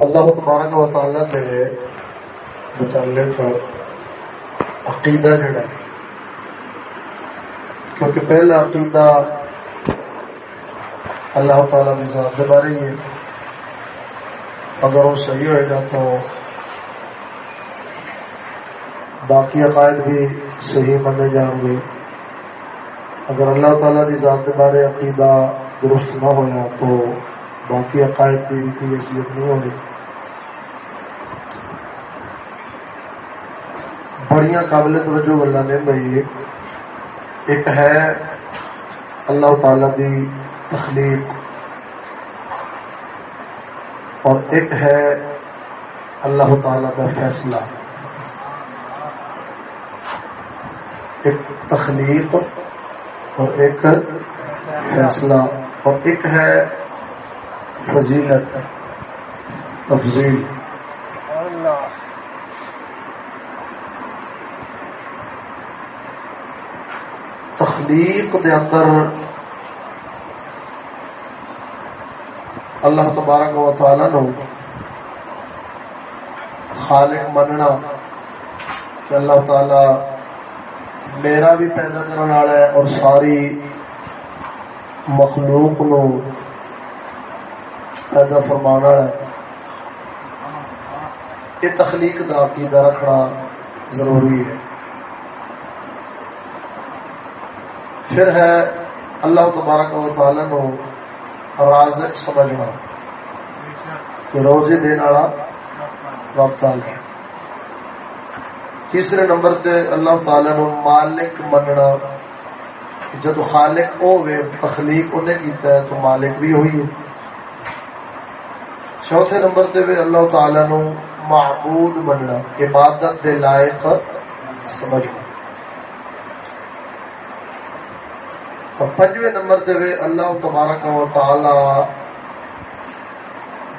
اللہ تبارک و تعالی کے متعلق عقیدہ جڑا ہے۔ کیونکہ پہلا عقیدہ اللہ تعالی کی ذات کے بارے ہی ہے۔ اگر وہ صحیح ہوئے گا تو باقی عقائد بھی صحیح منے جان گے۔ اگر اللہ تعالیٰ کی ذات کے بارے عقیدہ درست نہ ہوا تو باقی عقائد کی بھی کوئی حیثیت نہیں ہوگی بڑی قابل توجہ گلا نے بھائی۔ ایک ہے اللہ تعالی کی تخلیق۔ اور ایک ہے اللہ تعالی کا فیصلہ۔ ایک تخلیق اور ایک فیصلہ اور ایک ہے فضیلت، تفضیل۔ تخلیق دے اندر اللہ تبارک و تعالی نو خالق مننا کہ اللہ تعالی میرا بھی پیدا کرنے والا ہے اور ساری مخلوق نو پیدا فرمانا ہے یہ تخلیق کا عقیدہ رکھنا ضروری ہے پھر ہے اللہ تبارک و تعالی نو رازق سمجھنا کہ روزے دین والا رب تعالی تیسرے نمبر تے اللہ تعالی نو مالک مننا، جب خالق ہوے تخلیق انہیں کیتا ہے تو مالک بھی ہوئی ہے۔ چوتھے نمبر تے بھی اللہ تعالی نو معبود مننا، عبادت دے لائق سمجھنا۔ اور پنجویں نمبر تے بھی اللہ تبارک و تعالی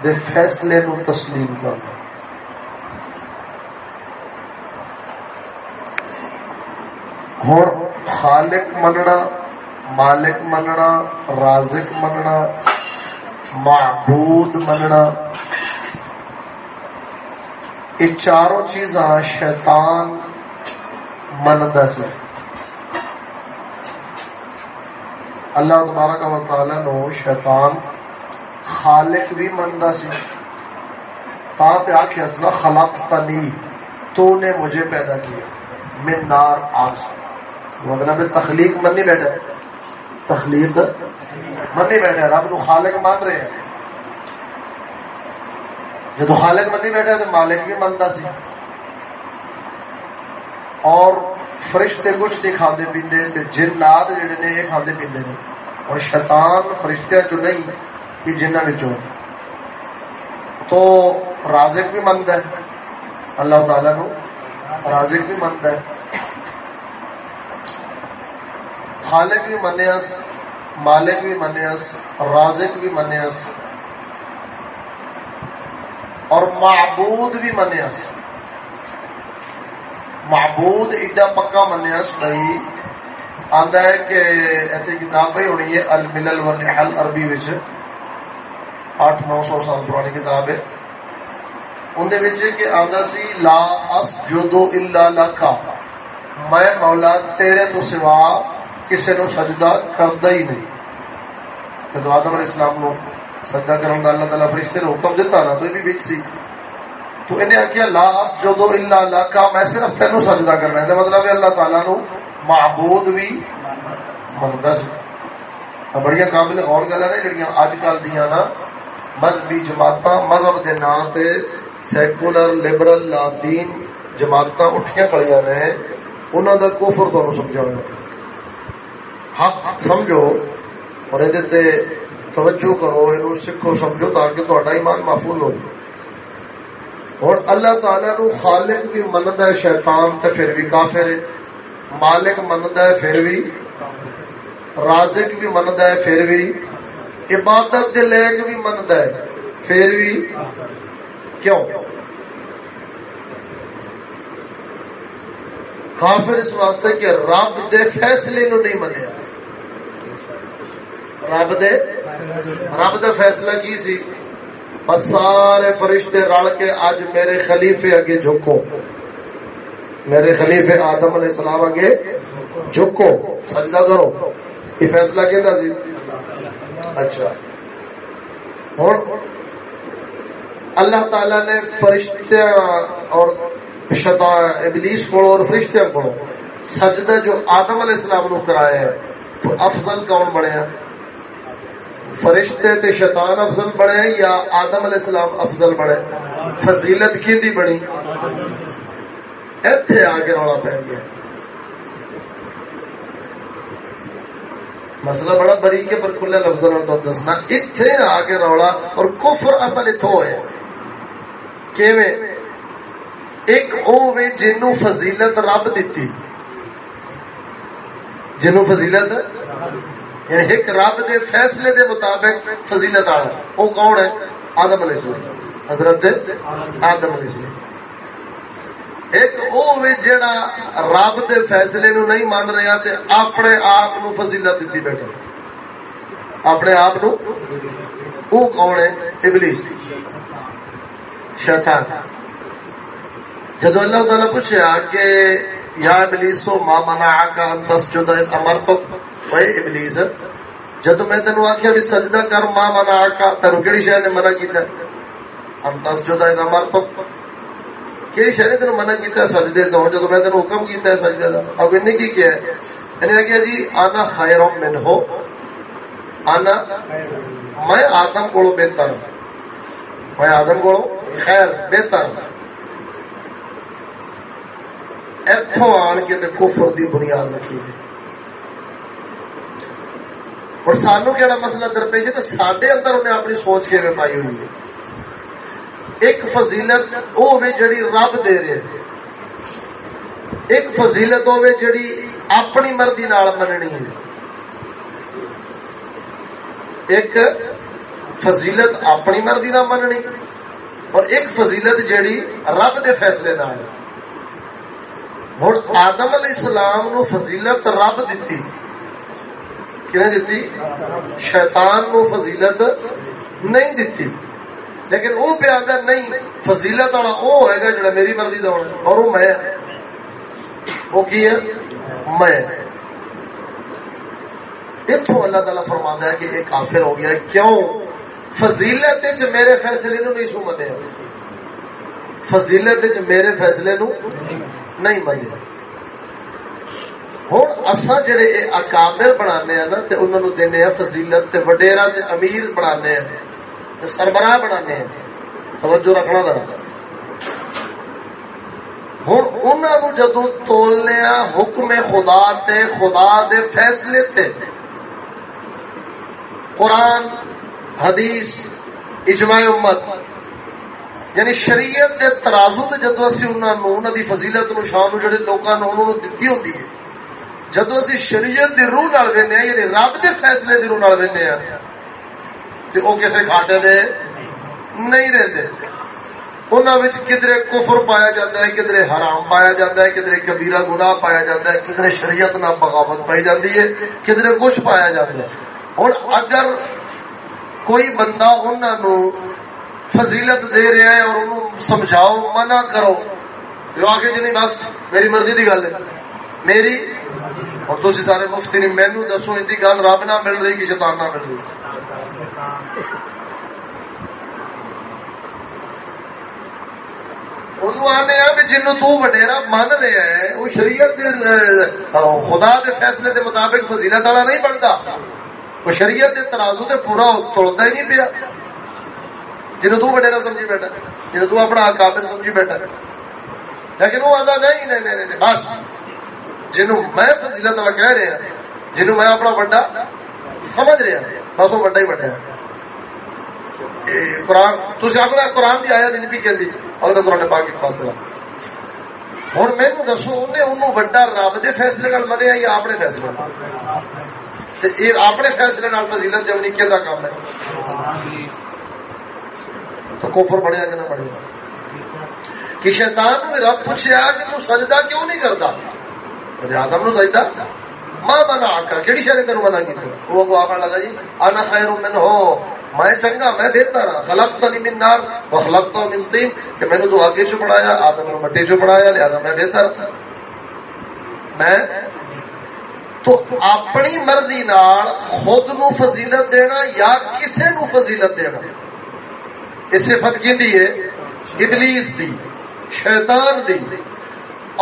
دے فیصلے نو تسلیم کرنا۔ ہوں خالق مننا، مالک مننا، رازق مننا، معبود مننا۔ یہ چاروں چیزاں شیطان منتا سی اللہ تبارک و تعالی نو شیطان خالق بھی منتا سی تا تے آخیا سنا خلق تنی، تو نے مجھے پیدا کیا۔ میں نار آگ سے۔ مطلب تخلیق من نہیں بیٹھا تخلیق من نہیں بیٹھا رب نو خالق مان رہے ہیں۔ جب خالق من نہیں بیٹھا تو مالک بھی منتا سی۔ اور فرشتے کچھ نہیں کھانے پیندے تے جنات جڑے نے یہ کھانے پیندے نے۔ اور شیطان فرشتہ چ نہیں یہ جنہ وچوں۔ تو رازق بھی منتا ہے۔ اللہ تعالی نو رازق بھی منتا ہے۔ خالق بھی منیس مالک بھی منیس رازق بھی منیس اور معبود بھی منیس معبود ایڈا پکا منیس نہیں آتا ہے کہ ایسی کتاب ہی ہونی ہے، الملل و نحل عربی وچ۔ آٹھ، نو سو سال پرانی کتاب ہے۔ اندر کہ آتا سی، لا اس جدو الا لکا میں مولا تیرے تو سوا کسی نو سجدہ کرتا ہی نہیں جب آدم علیہ السلام نو سجدہ کرنے کا اللہ تعالیٰ فرشتے نے حکم دیتا نا تو یہ بھی بچ سی تو انہیں آخیا لا جو دو اللہ اللہ کا میں صرف تینوں سجدہ کرنا ہے مطلب اللہ تعالیٰ نو معبود بھی منتا سی بڑی قابل اور گلا نے جڑیاں اج کل دیا نا مذہبی جماعت مذہب کے نام سے سیکولر لبرل لاتین جماعت اٹھیاں کڑیاں نے انہوں کا کوفر تمہیں سمجھا حق سمجھو اور یہ توجہ کرو یہ سکھو، سمجھو تاکہ تا ایمان محفوظ ہو۔ اور اللہ تعالی نو خالق بھی منتا ہے، شیطان تے پھر بھی کافر ہے۔ مالک منتا ہے، پھر بھی۔ رازق بھی منتا ہے، پھر بھی۔ عبادت کے لائق بھی منتا ہے، پھر بھی۔ کیوں؟ کافر اس واسطے کہ رب دے فیصلے نو نہیں منیا۔ رب دے؟ رب دا فیصلہ کی سی؟ بس سارے فرشتے رل کے اج میرے خلیفے اگے جھکو۔ میرے خلیفے آدم علیہ السلام اگے جھکو۔ سجدہ کرو۔ یہ فیصلہ کہنا سی؟ اچھا۔ ہوں اللہ تعالی نے فرشتے اور شیطان، ابلیس کو اور فرشتے کو سجدہ جو آدم علیہ السلام نو کرایا ہے، تو افضل کون بنے ہیں؟ فرشتے تے شیطان افضل بنے یا آدم علیہ السلام افضل بنے فضیلت کی دی بنی؟ ایتھے آ کے رولا پہ گیا۔ مسئلہ بڑا بریک ہے، پر کھلے لفظ تو دسنا۔ اتنے آ کے رولا اور کفر اصل اتو ہوئے کیویں؟ ایک او وے جنوں فضیلت رب دیتی۔ جنوں فضیلت؟ یعنی ایک رب دے فیصلے دے مطابق فضیلت والا وہ کون ہے؟ آدم علیہ السلام۔ حضرت آدم علیہ السلام۔ ایک او وے جڑا رب دے فیصلے نو نہیں مان رہا تے اپنے آپ نو فضیلت دیتی بیٹھا۔ اپنے آپ نو؟ او کون ہے؟ ابلیس۔ شیطان۔ جدو اللہ تعالی پوچھا کہ یا ابلیس ما منعک ان تسجد امرتک؟ اے ابلیس، جدو میں تینوں آخیا بھی سجدہ کر ماں منا آکا تینوں کہڑی شہر نے منع کیتا؟ ہم تسجد امرتک۔ کہڑی شہر نے تینوں منع کیتا؟ سجدے تو، جدو میں تینوں حکم کیتا ہے سجدے دا۔ اب انہیں کی کیا ہے؟ انہیں کہا جی آنا خیر من ہو آنا میں آدم کو بہتر میں آدم کو خیر بہتر ہوں۔ اتوں آن کے تے کفر دی بنیاد رکھی ہے اور سانو کہڑا مسئلہ درپیش جی ہے تو سڈے اندر انہیں اپنی سوچ کے پائی ہوئی ہے؟ ایک فضیلت وہ ہوے جڑی رب دے رہے ایک فضیلت ہوے جڑی اپنی مرضی نال مننی ہے۔ ایک فضیلت اپنی مرضی نال مننی اور ایک فضیلت جڑی رب دے فیصلے نال۔ ہے ہوں آدم علیہ السلام نو فضیلت رب دیتی کنے دیتی شیطان نو فضیلت نہیں دیتی لیکن وہ پہ آدھا نہیں فضیلت والا وہ ہوئے گا جڑا میری مرضی دا ہونا اور وہ میں وہ کی ہے میں اتوں اللہ تعالیٰ فرما ہے کہ ایک کافر ہو گیا کیوں فضیلت میرے فیصلے نو نہیں سو منے فضیلت میرے فیصلے نو نہیں منے ہوں اصا جڑے یہ اکابر بنا نا، تے انہوں نے دینے فضیلت، تے وڈیرا تے امیر بنا سربراہ بنا توجہ رکھنا ذرا۔ ہوں انہوں جدو تولنے حکم خدا تے، خدا دے فیصلے تے، قرآن، حدیث، اجماع امت یعنی شریعت دے ترازو تے جدو اسی انہوں نے انہوں دی فضیلت نو، شان نو، جڑے لوگوں نے انہوں نے دتی ہوتی ہے۔ جدو اسی شریعت دی روح نال وینے یعنی رب دے فیصلے دی روح نال وینے تے او کسے کھاٹے دے؟ نہیں رہندے انہاں وچ کدرے کفر پایا جاتا ہے کدرے حرام پایا جاتا ہے کدرے کبیرہ گناہ پایا جاتا ہے کدرے شریعت نہ بغاوت پائی جاتی ہے کدرے کچھ پایا جاتا ہے۔ اور اگر کوئی بندہ انہاں نو فضیلت دے رہا ہے اور انہوں سمجھاؤ، منع کرو۔ جو آگے جی نہیں، بس میری مرضی دی گل ہے۔ میری؟ اور تھی سارے مفتی نے مینو دسو، ان کی گل رب نہ مل رہی کہ شیطان نہ مل رہی۔ آنے وڈیرا رہا ہے وہ شریعت خدا دے فیصلے دے مطابق فضیلت والا نہیں بنتا۔ وہ شریعت دے ترازو تے پورا توڑتا ہی نہیں پیا۔ جنوں تو وڈیرا سمجھی بیٹھا جنوں تو اپنا قابل سمجھی بیٹھا۔ لیکن وہ آتا نہیں نہیں نہیں بس۔ جنوں میں فضیلت والا کہہ رہا جنوں میں اپنا بڑا سمجھ رہا، بس وہ بڑا ہی بڑا قرآن تھی اپنا قرآن کی آیا نہیں بھی کہ اور قرآن پاک کے پاس ہوں میں دسو انہیں انہوں وڈا رب کے فیصلے نال منیا یا اپنے فیصلے اپنے فیصلے نال فضیلت جب نکے کا کام ہے۔ تو کوفر بڑھیا کہ نہ بڑھیا کہ شیطان نے رب پوچھا کہ تو سجدہ کیوں نہیں کرتا؟ ارے آدم نو سجدہ ماں بنا آکا کیڑی شہر تین منع کی وہ کو آخر لگا جی انا خیر من ہو، میں چنگا، میں بہتر ہاں خلق تو من نار و خلقتو من تین کہ میں نے تو آگے چو پڑھایا، آدم نے مٹی چو پڑھایا، لہذا میں بہتر ہاں۔ میں تو اپنی مرضی نال خود نو فضیلت دینا یا کسے نو فضیلت دینا؟ اس صفت کی دی ہے؟ ابلیس دی شیطان دی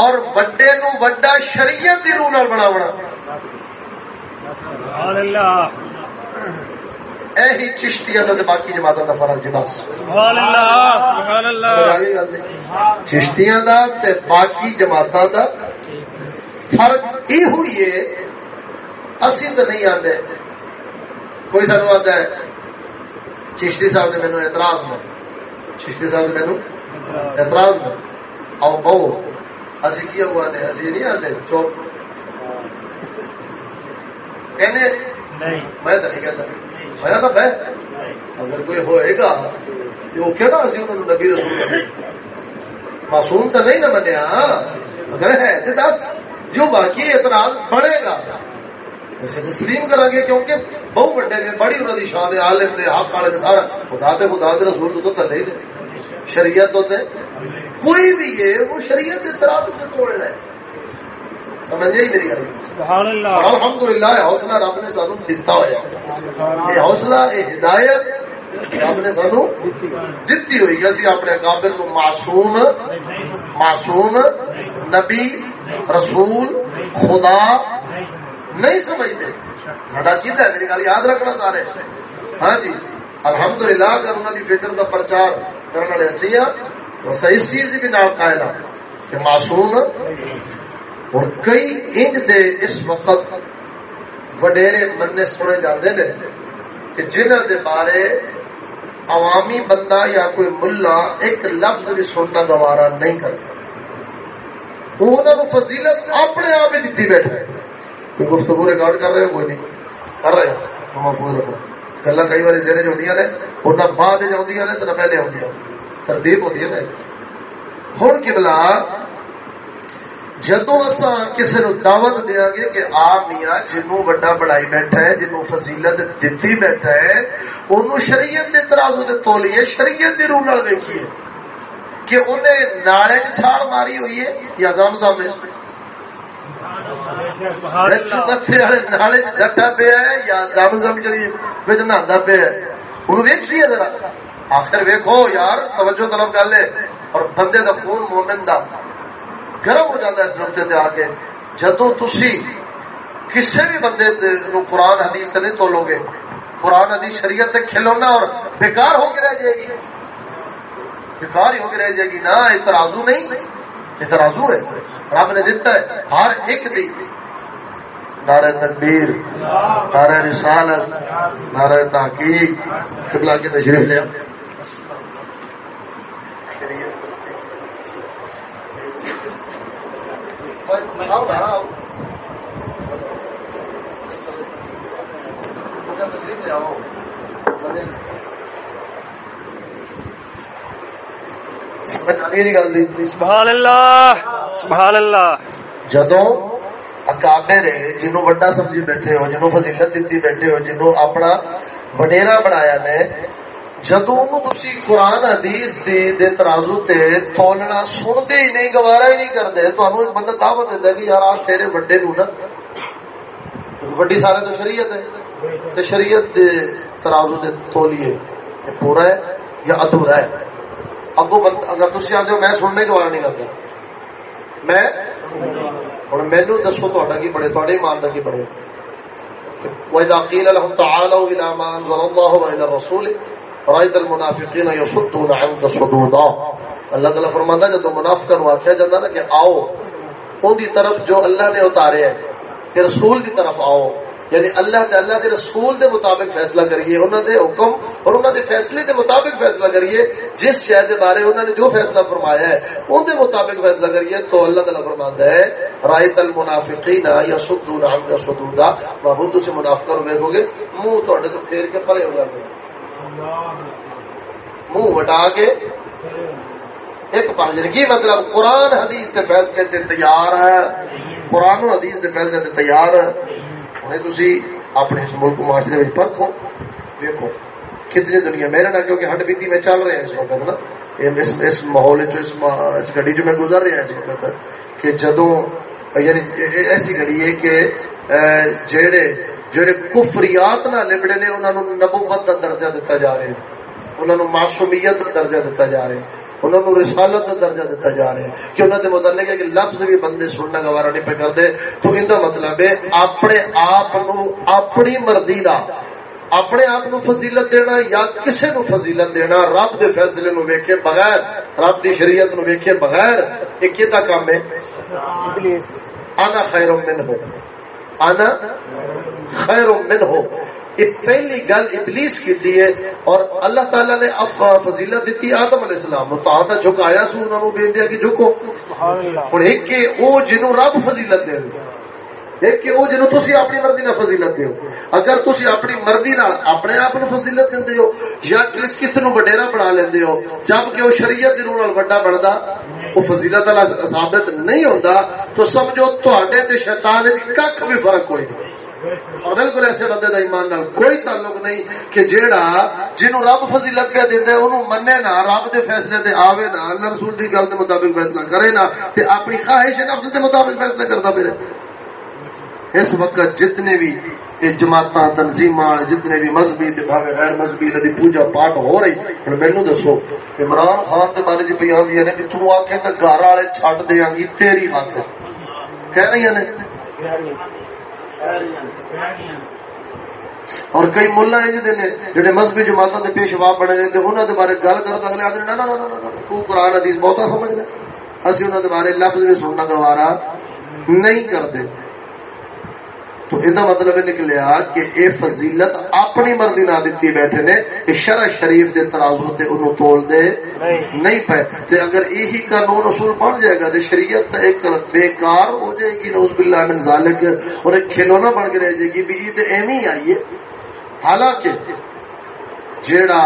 اور بڑے نو بڑا شریعت دی روح نال بناونا۔ سبحان اللہ اہی چشتیاں دا باقی جماعتاں دا فرق جی بس۔ سبحان اللہ سبحان اللہ چشتیاں دا تے باقی جماعتاں دا فرق یہ ہوئی ہے۔ اسی تو نہیں آتے کوئی سانو آتا ہے؟ چشتی صاحب نے مینو اعتراض میں چشتی صاحب نے مینو اعتراض میں آؤ بہو اسی کیا ہوا نے؟ اسی نہیں آتے؟ چوپ۔ کہنے میں تو نہیں کہتا۔ میں تو بہ اگر کوئی ہوئے گا وہ کہنا اسی انہوں نے نبی رسول معصوم تو نہیں نہ منیا اگر ہے تو دس۔ جو باقی اعتراض بڑھے گا۔ تسلیم کرا گے کیونکہ بہت بڑے نے بڑی انہوں کی شان عالم نے حق والے سارا۔ خدا دے خدا دے رسول تو تلے دے۔ شریعت ہوتے کوئی بھی ہے وہ شریعت کے توڑ رہا ہے۔ سمجھے میری گل۔ الحمد للہ حوصلہ رب نے سانو دتا ہوا یہ حوصلہ یہ ہدایت رب نے سانو دتی ہوئی اسی اپنے قابل کو معصوم معصوم نبی رسول خدا نہیں سمجھتے۔ سڈا کی ہے، میری گل یاد رکھنا سارے۔ ہاں جی الحمد للہ اگر انہوں کی فکر کا پرچار کرنے والے اسی ہاں تو اس چیز کی بھی نام قائل ہاں کہ معصوم اور کئی انج دے اس وقت وڈیرے مننے سنے جاندے نے کہ جنہ دے بارے عوامی بندہ یا کوئی ملا ایک لفظ بھی سننا گوارا نہیں کرتا۔ وہ فضیلت اپنے آپ ہی دیتی بیٹھے کوئی گفتگو ریکارڈ کر رہے ہو؟ کوئی نہیں. کر رہے ہو. محفوظ رکھو. گلا کئی بار زیرے جو نے. اور نہ بعد جو نے تو نہ پہلے آدی ترتیب ہوتی ہے نا ہوں کبلا جدو اصا کسی نو دعوت دیا گے کہ آپ میاں جنو بڑا بڑائی بیٹھا ہے جنو فضیلت دتی بیٹھا ہے انہوں شریعت دے ترازو دے تولیے شریعت دے روح نال دیکھیے کہ انہیں نالے چھاڑ ماری ہوئی ہے یا زم زم نالے جٹا پیا ہے یا زم زم چلی نہا پیا ہے انہوں ویکھی ذرا آخر ویکھو یار توجہ طلب کر لے اور بندے دا خون مومن دا گرم ہو جاتا ہے اس نقطے تے آ کے جدو تسی کسی بھی بندے نو قرآن حدیث تے نہیں تولو گے قرآن حدیث شریعت تے کھلونا اور بیکار ہو کے رہ جائے گی بیکار ہی ہو کے رہ جائے گی نہ اترازو نہیں اترازو ہے، رب نے دیتا ہے، ہر ایک دی۔ نعرہ تکبیر نعرہ رسالت، نعرہ تحقیق، قبلہ کے تشریف لیا۔ جدو اکابر جنو وڈا سمجھی بیٹھے ہو جنو فضیلت دیتی بیٹھے ہو جنو اپنا وڈیرا بنایا نے جدو تھی قرآن حدیث دے دے ترازو تے تولنا سنتے ہی نہیں گوارا ہی نہیں کرتے تو ایک بندہ دعوت دیتا کہ یار آج تیرے بڑے نو نا وڈی سارے تو شریعت ہے تے شریعت دے ترازو دے تولیے پورا ہے یا ادھورا ہے اب وہ بند اگر تھی آتے ہو، میں سننے کے گوارا نہیں کرتا۔ میں اور مینو دسو تا کی بڑے تھوڑے ایمان کا کی بڑے وَإِذَا قِيلَ لَهُمْ تَعَالَوْا إِلَى مَا أَنزَلَ اللَّهُ وَإِلَى الرَّسُولِ رائت المنافقین یصدون عنک صدودا۔ اللہ تعالی فرماتا ہے، جب منافقوں کو آکھیا جاندا نا کہ آؤ اون دی طرف جو اللہ نے اتارے ہے کہ رسول دی طرف آؤ۔ یعنی اللہ تے اللہ دے رسول دے مطابق فیصلہ کریے، انہاں دے حکم اور انہاں دے فیصلے دے مطابق فیصلہ کریے، جس شے دے بارے انہاں نے جو فیصلہ فرمایا ہے اون دے مطابق فیصلہ کریے تو اللہ تعالی فرماتا ہے رایت المنافقین یا یصدون عنک صدودا محبوب سے منافقوں دیکھو گے، منہ تواڈے تو پھیر کے پرے ہو جاتے منہ وٹا کے ایک پانچ یعنی کی مطلب؟ قرآن حدیث کے فیصلے تے تیار ہے۔ قرآن و حدیث کے فیصلے تے تیار ہے۔ انہیں تسی اپنے اس ملک معاشرے میں پرکھو دیکھو کتنی دنیا میرے نہ کیونکہ ہٹ بیتی میں چل رہے ہیں اس وقت نا؟ اس, اس ماحول اس گھڑی جو میں گزر رہا اس وقت کہ جدوں یعنی ایسی گھڑی ہے کہ جیڑے جڑے کفریات نہ لبڑے نے انہوں نے نبوت کا درجہ دیتا جا رہا ہے۔ انہوں نے معصومیت کا درجہ دیتا جا رہا ہے۔ انہوں نے رسالت کا درجہ دیتا جا رہا ہے کہ انہوں نے متعلق ہے کہ لفظ بھی بندے سننا گوارا نہیں پہ کرتے تو ان کا مطلب ہے اپنے آپ اپنی مرضی کا اپنے آپ نو فضیلت دینا یا کسی نو فضیلت دینا رب دے فیصلے نو ویکھے بغیر رب دی شریعت نو ویکھے بغیر ایک کیتا کام ہے؟ انا خیر من ہو انا خیر من ہو ایک پہلی گل ابلیس کی ہے اور اللہ تعالی نے اب فضیلت دیتی آدم علیہ السلام نو تا جھکایا سو انہوں نے بین دیا کہ جھکو۔ ہن ایک کہ او جنوں رب فضیلت دے ایک کہ جنوں تسی اپنی مرضی نال فضیلت دیو اگر تسی اپنی مرضی نال اپنے آپ نو فضیلت دیندے ہو یا کس کس نو وڈیرا بنا لیندے ہو، جبکہ او شریعت نال بندا او فضیلت والا ثابت نہیں ہوندا، تو سمجھو تے شیطان وچ ککھ بھی فرق کوئی نہیں۔ بالکل ایسے بندے دا ایمان نال کوئی تعلق نہیں کہ جیڑا جنوں رب فضیلت پہ دیندا ہے اونوں مننے نہ، رب دے فیصلے تے آوے نہ، اللہ رسول دی گل دے مطابق فیصلہ کرے نہ، تے اپنی خواہش نفس دے مطابق فیصلہ کردا پھرے۔ اس وقت جتنے بھی جماعت تنظیم جتنے بھی مذہبی غیر مذہبی دی پوجا پاٹ ہو رہی ہوں مینو دسو عمران خان کے بارے جی پہ آدھی نے کہ تم آ کے گھر والے چڈ دیا گی، تیری ہاتھ کہہ رہی نے۔ اور کئی ملا ہیں جڑے مذہبی جماعت کے پیشوا بنے رہے انہوں کے بارے گل کرو تو اگلے آدھے تو قرآن حدیث بہت سمجھ رہے اسی انہوں کے بارے لفظ بھی سننا گوارا، نہیں کرتے تو یہ مطلب یہ نکلیا کہ اے فضیلت اپنی مرضی نہ دیتی بیٹھے نے کہ شرع شریف دے ترازو تے انہوں تول دے نہیں پے۔ تے اگر یہی قانون اصول بن جائے گا تے شریعت ایک بیکار ہو جائے گی نوز باللہ من ذالک، اور ایک کھلونا بن کے رہ جائے گی، بھی یہ تے ایمی آئیے حالانکہ جیڑا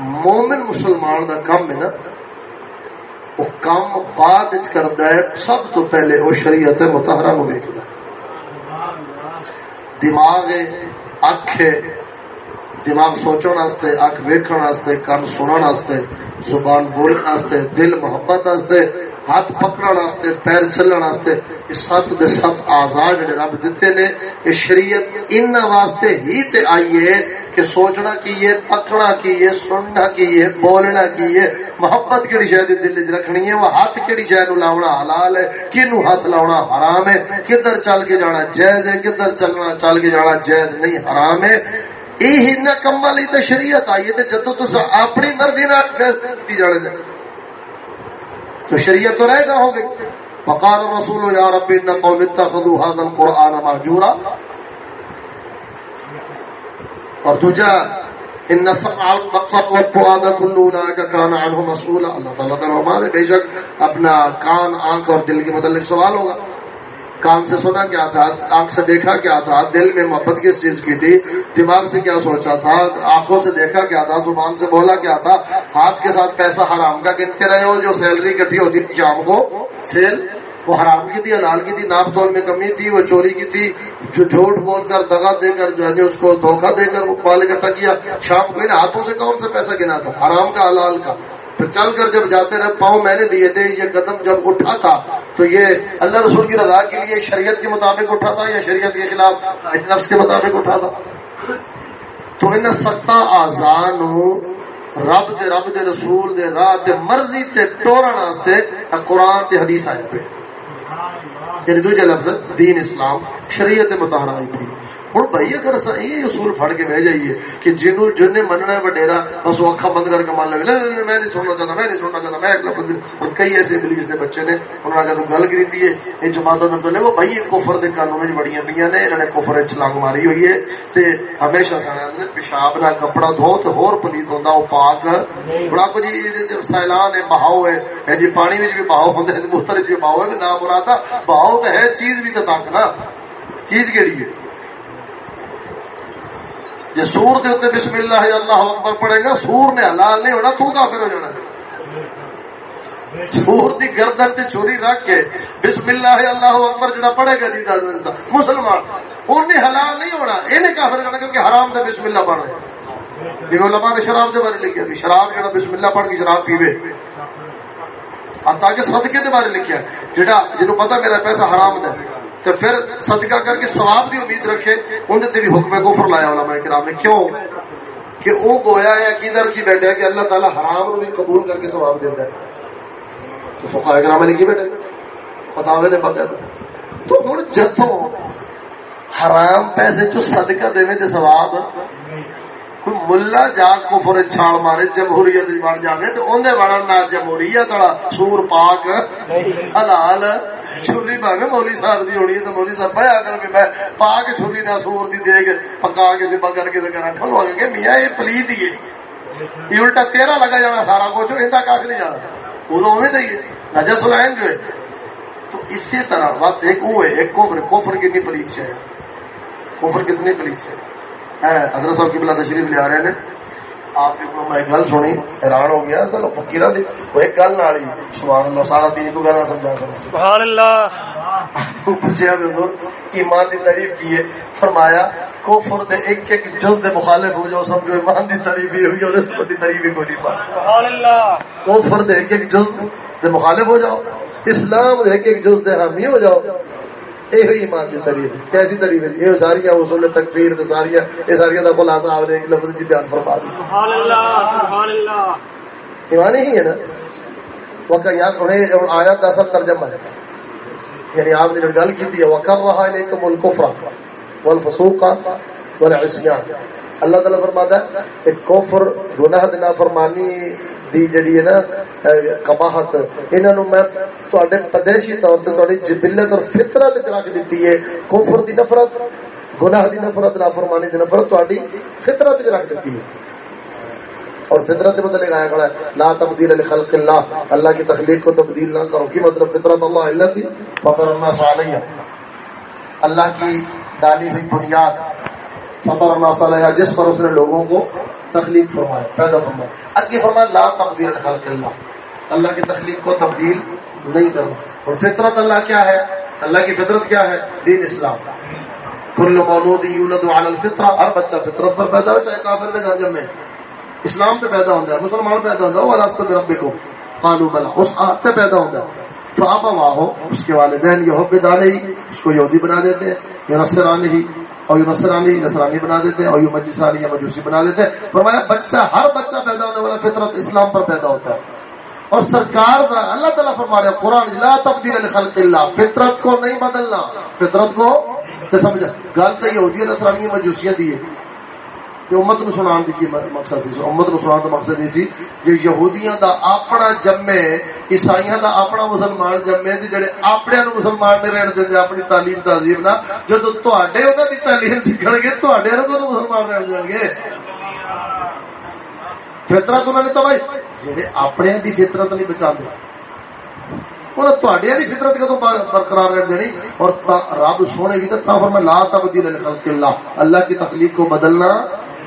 مومن مسلمان دا کام ہے نا، وہ کام بعد کرتا ہے، سب تو پہلے وہ شریعت متحرہ نو دیکھتا ہے دماغ اکھ دماغ سوچن واسطے اکھ ویکھن واسطے کان سنن واسطے، زبان بولن واسطے، دل محبت واسطے، ہاتھ پکڑن واسطے، پیر چلن واسطے، یہ سات دے سات آزاد جڑے رب دتے نے، یہ شریعت ان واسطے ہی تے آئیے کہ سوچنا کی ہے تکنا کی ہے، سننا کی ہے، بولنا کی ہے۔ محبت کیڑی شاید دل وچ رکھنی ہے؟ وہ ہاتھ کیڑی شاید نو لاونا حلال ہے؟ کینو ہاتھ لاونا حرام ہے؟ کدھر چل کے جانا جائز ہے؟ کدھر چلنا چل کے جانا جائز نہیں حرام ہے؟ یہ کما لی تو شریعت آئی ہے جدو تس اپنی مرضی فیصلہ کی جانے تو شریعت تو رہ گا ہوگی وقال رسول یا رب ان قوم اتخذوا هذا القران مهجورا اور دوجا ان سمع البصر والفؤاد كل اولئك كان عنه مسؤولا اللہ تعالی تعالی ہمارے بے شک اپنا کان آنکھ اور دل کے متعلق سوال ہوگا کان سے سنا کیا تھا آنکھ سے دیکھا کیا تھا، دل میں محبت کس چیز کی تھی، دماغ سے کیا سوچا تھا، آنکھوں سے دیکھا کیا تھا، زبان سے بولا کیا تھا، ہاتھ کے ساتھ پیسہ حرام کا گنتے رہے ہو، جو سیلری کٹھی ہوتی تھی، شام کو سیل وہ حرام کی تھی، حلال کی تھی، ناپ تول میں کمی تھی، وہ چوری کی تھی، جو جھوٹ بول کر دگا دے کر جو ہے اس کو دھوکہ دے کر وہ پال اکٹھا کیا، شام کو ہاتھوں سے کون سا پیسہ گنا تھا؟ حرام کا، حلال کا۔ پھر چل کر جب جاتے رہے، پاؤں میں نے دیے تھے، یہ قدم جب اٹھا تھا، تو یہ اللہ رسول کی رضا کے لیے شریعت کے مطابق اٹھا تھا یا شریعت کے خلاف نفس کے مطابق اٹھا تھا؟ تو ان ستا آزان رب دے رب دے رسول دے راہ دے مرضی تے ٹورن واسطے قرآن تے حدیث آئے پہ۔ یعنی دوجا لفظ دین اسلام، شریعت متحرہ آئی پہ ہوں بھائی اگر یہ اصول پھڑ کے بہ جائیے کہ جنوں جن نے مننا ہے وڈیرا بس وہ اکھا بند کر کے مان لے میں نہیں سننا چاہتا میں نہیں سننا چاہتا میں اگلا بند اور کئی ایسے ابلیس دے بچے نے انہوں نے گل کری ہے یہ جماعت تو لے وہ بھائی کفر دے قانون بڑی پہ نے انہوں نے کفر چھلانگ ماری ہوئی ہے تے ہمیشہ سارے پیشاب نہ کپڑا دھو تو ہور پلیت ہوتا وہ پاک بڑا کو جی سیلان ہے بہاؤ ہے جی پانی میں بھی بہاؤ ہوتا ہے مختلف بھی بہاؤ ہے نام مراد بہاؤ تو ہے چیز بھی تو تک نا چیز کہڑی ہے جی سور دے اتنے بسم اللہ اللہ اکبر پڑے گا، سور نے حلال نہیں ہونا، تو کافر ہو جانا سور دی گردن تے چوری رکھ کے بسم اللہ اللہ اکبر جڑا پڑھے گا دی دادا مسلمان انہیں حلال نہیں ہونا انہیں کافر کرنا کیونکہ حرام دا بسم اللہ پڑھ رہے جی علماء نے شراب دے بارے لکھیا بھی، شراب جڑا بسم اللہ پڑھ کے شراب پیوے۔ تاکہ صدقے دے بارے لکھیا جڑا جنوں پتہ میرا پیسہ حرام دا تو پھر صدقہ کر کے ثواب دی امید رکھے اندر تے بھی حکم کفر لایا علماء کرام نے، کیوں؟ کہ وہ گویا ہے، عقیدہ کی بیٹھا ہے کہ اللہ تعالی حرام رو بھی قبول کر کے ثواب دیتا ہے۔ تو فقہ کرام لکھی بیٹھے فتاوے نے باقاعدہ تو ہن جتوں حرام پیسے چ صدقہ دیویں تے ثواب کوئی ملا جا کفر چھاڑ مارے جمہوریت بن جائے تو اندر بڑھن نہ جمہوریت والا سور پاک حلال چھری بھاوے مولی صاحب دی ہونی ہے تو مولی صاحب بھائی اگر میں پاک چھری نہ سور دی دے کے پکا کے ذبح کر کے کرنا ٹھل ہو گئے میاں یہ پلیت ہی ہے یہ الٹا تیرا لگا جانا سارا کچھ انتا کاش نہیں جانا وہ تو ہمیں دئیے نجس العین جو ہے تو اسی طرح بات ایک وہ ہے ایک کوفر کوفر کتنی پلیت ہے کوفر کتنی پلیت ہے حضرت صاحب کی بلا تشریف لے آ رہے ہیں۔ آپ نے میں گل سنی؟ حیران ہو گیا فقیرہ دی وہ ایک گل نال سبحان اللہ سارا دین کو گل سمجھا کر سبحان اللہ پوچھا حضور ایمان دی تعریف کی ہے؟ فرمایا کفر دے ایک ایک جز دے مخالف ہو جاؤ سمجھو ایمان دی تعریف ہی ہوئی اور اس دی تعریف ہی کوئی سبحان اللہ کفر دے ایک ایک جز دے مخالف ہو جاؤ اسلام دے ایک ایک جز دے حامی ہو جاؤ۔ یہ ایمان کی تعریف کیسی تعریف ہے یہ ساری اصول تکفیر تو ساری یہ ساری کا خلاصہ آپ نے ایک لفظ کی بیان فرما دی سبحان اللہ سبحان اللہ ایمان ہی ہے نا وقت یاد انہیں آیات کا اصل ترجمہ ہے یعنی آپ نے گل کی وکر رہا والفسوق والعصیان اللہ تعالی فرماتا ہے کہ کفر گناہ دنا فرمانی دی جڑی ہے نا قباحت انہاں نو میں تواڈے پدیشی طور تے تواڈی جبلت اور فطرت وچ رکھ دتی ہے کفر دی نفرت گناہ دی نفرت نافرمانی دی نفرت تواڈی فطرت وچ رکھ دتی ہے اور فطرت کے متعلق آیا کھڑا ہے لا تبدیل لخلق اللہ اللہ کی تخلیق کو تبدیل نہ کرو کی مطلب فطرت اللہ اللہ کی فطر الناس علیہ اللہ کی ڈالی ہوئی بنیاد فطر الناس علیہ جس پر اس نے لوگوں کو تخلیق فرمایا پیدا فرمایا اگے فرمایا لا تبدیل خلق اللہ۔ اللہ کی تخلیق کو تبدیل نہیں کرو۔ اور فطرت اللہ کیا ہے؟ اللہ کی فطرت کیا ہے؟ دین اسلام۔ کل مولود یولد علی الفطرہ۔ ہر بچہ فطرت پر پیدا ہو، چاہے کافر دے گھر میں۔ اسلام پہ پیدا ہوتا ہے، مسلمان پیدا ہوتا ہے۔ وہ اللہ رب کو قالو بلا اس آت پہ پیدا ہوتا ہے۔ تو آپ ہو اس کے والدین یہ حب ڈالے ہی، اس کو یہودی بنا دیتے ہیں۔ یہ نصرانی ہی اور یو نسرانی نسرانی بنا دیتے ہیں، اور یو مجسانی یا مجوسی بنا دیتے ہیں۔ فرمایا، بچہ، ہر بچہ پیدا ہونے والا فطرت اسلام پر پیدا ہوتا ہے۔ اور سرکار کا اللہ تعالیٰ فرما رہے قرآن، لا تبدیل الخلق اللہ، فطرت کو نہیں بدلنا۔ فطرت کو سمجھا، گل تو یہ ہوتی ہے نسرانی مجوسیاں دی کہ امت نو سنان دی مقصد سی امت نو سنان دا مقصد سی جو یہودیاں دا اپنا جمے عیسائیاں دا اپنا مسلمان جمے تے جڑے اپنے نو مسلمان نے رہن دے اپنی تعلیم تہذیب نہ جدو تواڈے انہاں دی تعلیم سکھن گے، تواڈے نو کدوں مسلمان رہن جان گے؟ فطرت انہوں نے تباہی، جڑے اپنے دی فطرت نہیں بچاندے دی فطرت کدو برقرار رہ دینی اور رب سونے بھی تو فرما لا تبدیل خلق اللہ۔ اللہ کی تخلیق کو بدلنا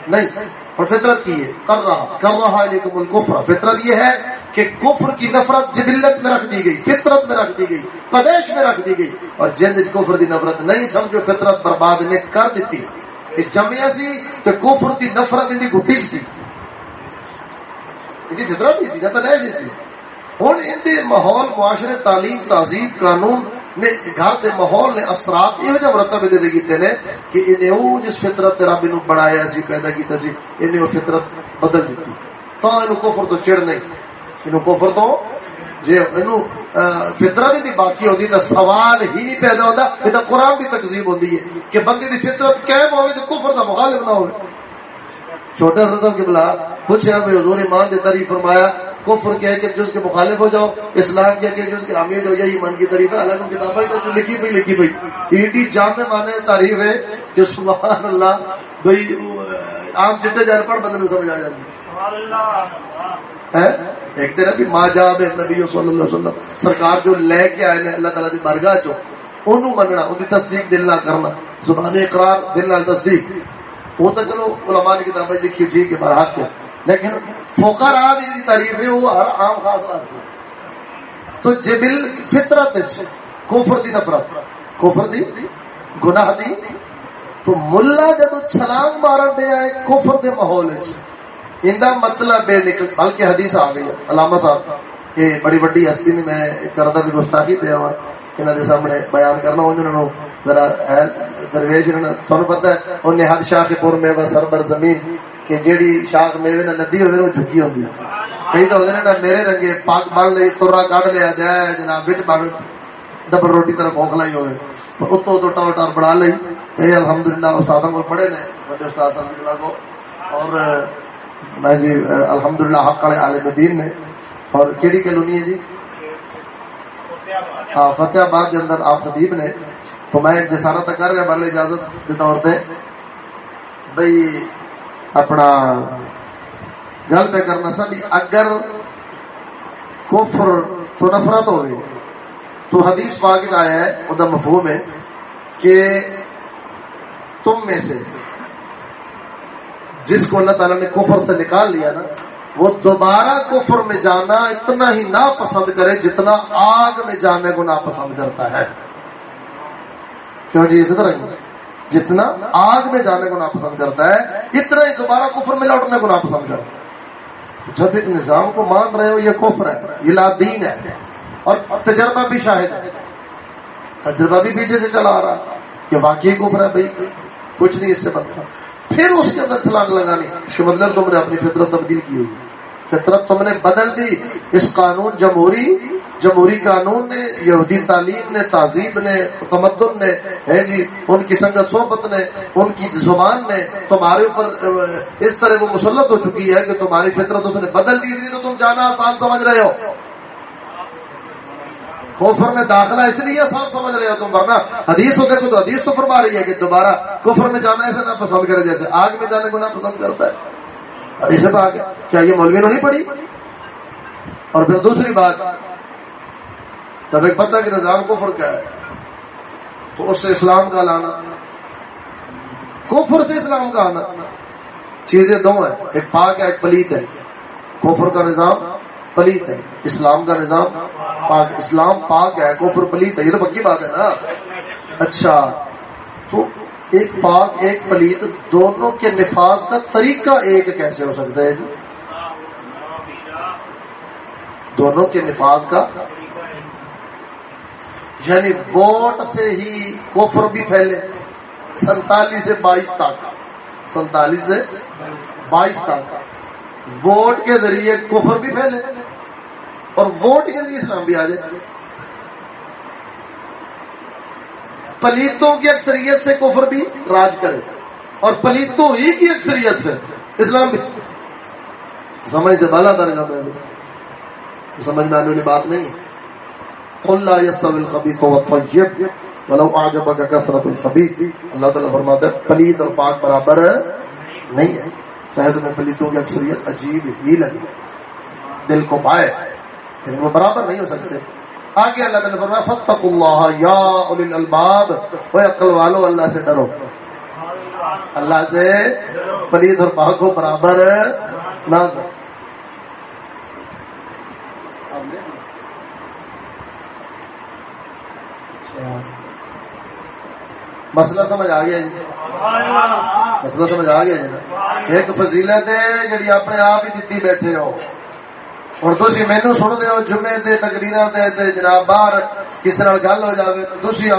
نہیں۔ اور فطرت کی ہے کر رہا کر رہا ہے لیکن الکفر۔ فطرت یہ ہے کہ کفر کی نفرت جدلت میں رکھ دی گئی، فطرت میں رکھ دی گئی پدیش میں رکھ دی گئی۔ اور جند کفر دی نفرت نہیں سمجھو، فطرت برباد نے کر دیتی۔ جمیا سی تو کفر کی نفرت ان کی گٹی سی فطرت ہی سی نہ پدیش ہی سی۔ ہوں ان ماحول معاشرے تعلیم تہذیب قانون نے گھر کے ماحول نے اثرات یہ جہ مرتب دے کیتے نے کہ انہیں وہ جس فطرت رب نو بنایا سی، پیدا کیتا سی، انہیں وہ فطرت بدل دیتی تو انہوں کفر تو چڑ نہیں۔ انہوں کفر تو جی انہوں فطرت ہی باقی ہوتی تو سوال ہی نہیں پیدا ہوتا یہ تو قرآن کی تقسیم ہوتی ہے کہ بندے کی فطرت قائم ہوئے تو کفر کا مخالف نہ ہو چھوٹا سا کے بلا پوچھا بھائی حضور ایمان دے تاریخ فرمایا کفر کے ایک جز کے مخالف ہو جاؤ اسلام کے ایک جز کے امید ہو جائے من کی تعریف ہے الگ کتابیں تو لکھی پئی لکھی پئی ایٹی جامع مانے تعریف ہے کہ سبحان اللہ بھائی عام چٹے جان پڑھ بندے سمجھ آ جائے ایک طرح بھی ماں جاب نبی صلی اللہ علیہ وسلم سرکار جو لے کے آئے اللہ تعالیٰ کی برگاہ چو انہوں مننا ان کی تصدیق دل نہ کرنا زبان اقرار دل نہ تصدیق۔ وہ تو چلو علماء کی کتابیں لکھی ٹھیک ہے برحق کے۔ لیکن فوکر آ دی تعریف ہے، وہ ہر عام خاص واسطے تو جبل فطرت کوفر دی نفرت۔ کوفر دی گناہ دی۔ تو ملا جدو چھلانگ مارن دے آئے کوفر دے ماحول اندا مطلب بے نکل، بلکہ حدیث آ گئی علامہ صاحب، یہ بڑی بڑی ہستی نے میں کردہ دی گستاخی پہ ہوا انہاں دے سامنے بیان کرنا انہوں نے ذرا درویش نے تھانوں پتہ ہے او نہاد شاہ پور میں سر بر زمین۔ کہ جیڑی شاخ میوے نہ ندی ہوے وہ جھکی ہوندی۔ کئی تو ہوندے نے میرے رنگے پاک بال لئی تورا کڈ لیا جائے، جناب وچ باغ ڈبل روٹی طرح کھوکھلا ہی ہوئے۔ اتو تو ٹاور ٹار بڑھا لئی۔ اے الحمدللہ استادوں کو پڑھے نے، بڑے استاد صاحب کو۔ اور میں جی الحمدللہ حق والے عالم دین نے۔ اور کیڑی کالونی ہے جی؟ ہاں فتح آباد کے اندر آپ خطیب نے۔ تو میں جسارت کر رہا بھلے اجازت کے طور پہ۔ بھائی اپنا گل پہ کرنا سا بھی اگر کفر تو نفرت ہو گئی تو حدیث پاک آیا ہے وہ مفہوم ہے کہ تم میں سے جس کو اللہ تعالیٰ نے کفر سے نکال لیا نا، وہ دوبارہ کفر میں جانا اتنا ہی ناپسند کرے جتنا آگ میں جانے کو ناپسند کرتا ہے۔ کیوں جی؟ اسی طرح جتنا آگ میں جانے کو ناپسند کرتا ہے، اتنا ہی دوبارہ کفر میں لوٹنے کو ناپسند کرتا ہے۔ جب ایک نظام کو مان رہے ہو، یہ کفر ہے، یہ لادین ہے۔ اور تجربہ بھی شاہد ہے۔ تجربہ بھی پیچھے سے چلا آ رہا کہ واقعی کفر ہے بھائی، کچھ نہیں اس سے بنتا۔ پھر اس کے اندر چھلانگ لگانی، اس کے مطلب تم نے اپنی فطرت تبدیل کی ہوئی۔ فطرت تم نے بدل دی۔ اس قانون جمہوری جمہوری قانون نے، یہودی تعلیم نے تہذیب نے، تمدن نے ہے جی ان کی سنگت صحبت نے، ان کی زبان نے، تمہارے اوپر اس طرح وہ مسلط ہو چکی ہے کہ تمہاری فطرت اس نے بدل دی تھی تو تم جانا آسان سمجھ رہے ہو۔ کفر میں داخلہ اس لیے آسان سمجھ رہے ہو تم، ورنہ حدیث تو دیکھو تو حدیث تو فرما رہی ہے کہ دوبارہ کفر میں جانا ایسے نہ پسند کرے جیسے آگ میں جانے کو نہ پسند کرتا ہے۔ حدیث پہ آگے کیا یہ مولوی نے نہیں پڑھی؟ اور پھر دوسری بات جب ایک پتہ کہ نظام کفر کیا ہے، تو اس سے اسلام کا لانا، کفر سے اسلام کا آنا۔ چیزیں دو ہیں، ایک پاک ہے، ایک پلیت ہے۔ کفر کا نظام، پلیت ہے۔ اسلام کا نظام، پاک۔ اسلام پاک ہے، کفر پلیت ہے۔ یہ تو پکی بات ہے نا۔ اچھا تو ایک پاک، ایک پلیت، دونوں کے نفاذ کا طریقہ ایک کیسے ہو سکتا ہے؟ جی دونوں کے نفاذ کا یعنی ووٹ سے ہی کفر بھی پھیلے۔ سنتالیس سے بائیس تک۔ سنتالیس سے بائیس تک۔ ووٹ کے ذریعے کفر بھی پھیلے۔ اور ووٹ کے ذریعے اسلام بھی آ جائے۔ پلیتوں کی اکثریت سے کفر بھی راج کرے۔ اور پلیتوں ہی کی اکثریت سے اسلام بھی۔ سمجھ سے بالا درجہ میں سمجھ میں آنے والی بات نہیں۔ اللہ یستوی الخبیث والطیب ولو اعجبک کثرت الخبیث اللہ تعالی فرماتا ہے، پلید اور پاک برابر نہیں ہے۔ چاہے تمہیں پلیتوں کی اکثریت عجیب ہی لگے دل کو پائے لیکن وہ برابر نہیں ہو سکتے۔ آگے اللہ تعالی فرمایا فتق اللہ، یا اولی الالباب۔ وہ عقل والو، اللہ سے ڈرو۔ اللہ سے پلید اور پاک کو برابر نہ کرو۔ مسئلہ سمجھ آ گیا جی۔ مسئلہ سمجھ آ گیا جی۔ ایک فضیلت ہے جڑی اپنے آپ ہی دیتی بیٹھے ہو۔ اور تھی مینو سن دے جمعے دے تقریر دے جناب باہر کسی نال گل ہو جاوے تو تھی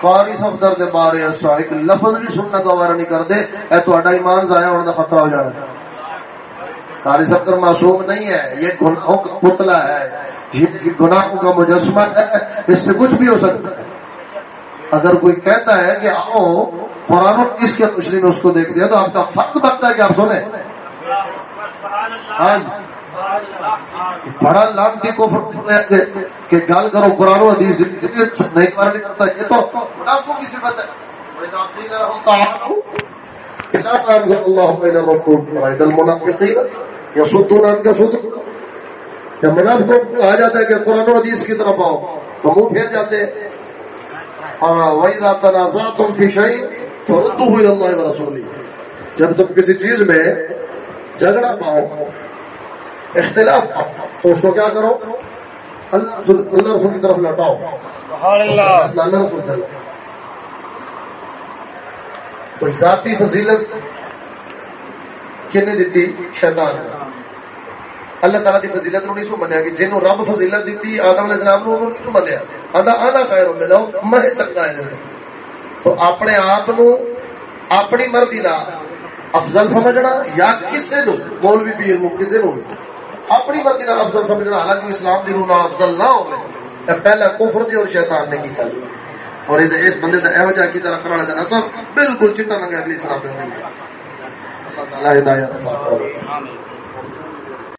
قاری صفدر دے بارے ایک لفظ بھی سننا گوارا نہیں کرتے اے تہاڈا ایمان ضائع ہونے کا خطرہ ہو جانا قاری صفدر معصوم نہیں ہے، یہ گناہوں کا پتلا ہے۔ یہ گناہوں کا مجسمہ ہے، اس سے کچھ بھی ہو سکتا ہے۔ اگر کوئی کہتا ہے کہ آؤ، قرآن کس کے خوشی میں اس کو دیکھ دیا تو آپ کا فرق بنتا ہے کہ آپ سنیں۔ ہاں جی۔ بڑا لانتی کو کہ گال کرو، قرآن حدیث نہیں کرتا۔ یہ تو آپ کو کسی بات ہے جب منافقوں کو کہا جاتا ہے کہ قرآن و حدیث کی طرف آؤ تو منہ پھیر جاتے ہیں۔ اور وَإِذَا تَنَازَعْتُمْ فِي شَيْءٍ فَرُدُّوهُ إِلَى اللَّهِ وَرَسُولِهِ۔ جب تم کسی چیز میں جھگڑا پاؤ اختلاف پاؤ تو اس کو کیا کرو؟ اللہ رسول کی طرف لوٹاؤ۔ اللہ۔ رسول چلو کوئی ذاتی فضیلت کنے دیتی؟ شیطان اللہ تعالیٰ دی فضیلت نو نہیں سو منیا کہ جنوں رب فضیلت دیتی، آدم علیہ السلام نو نہیں سو منیا۔ آندا آنا خیر ہو ملو میں چنگا ہے۔ تو اپنے آپ نو اپنی مرضی دا افضل سمجھنا یا کسے نو مولوی پیر نو کسے نو اپنی مرضی دا افضل سمجھنا، حالانکہ اسلام دی روح افضل نہ ہو پہلا کفر دی اور شیطان نے کیتا۔ اور اس بندے دا ایہو جا کی طرح کرنا دا اثر بالکل چٹا لگا اگلی اسلام دے اللہ تعالی ہدایت عطا فرمائے۔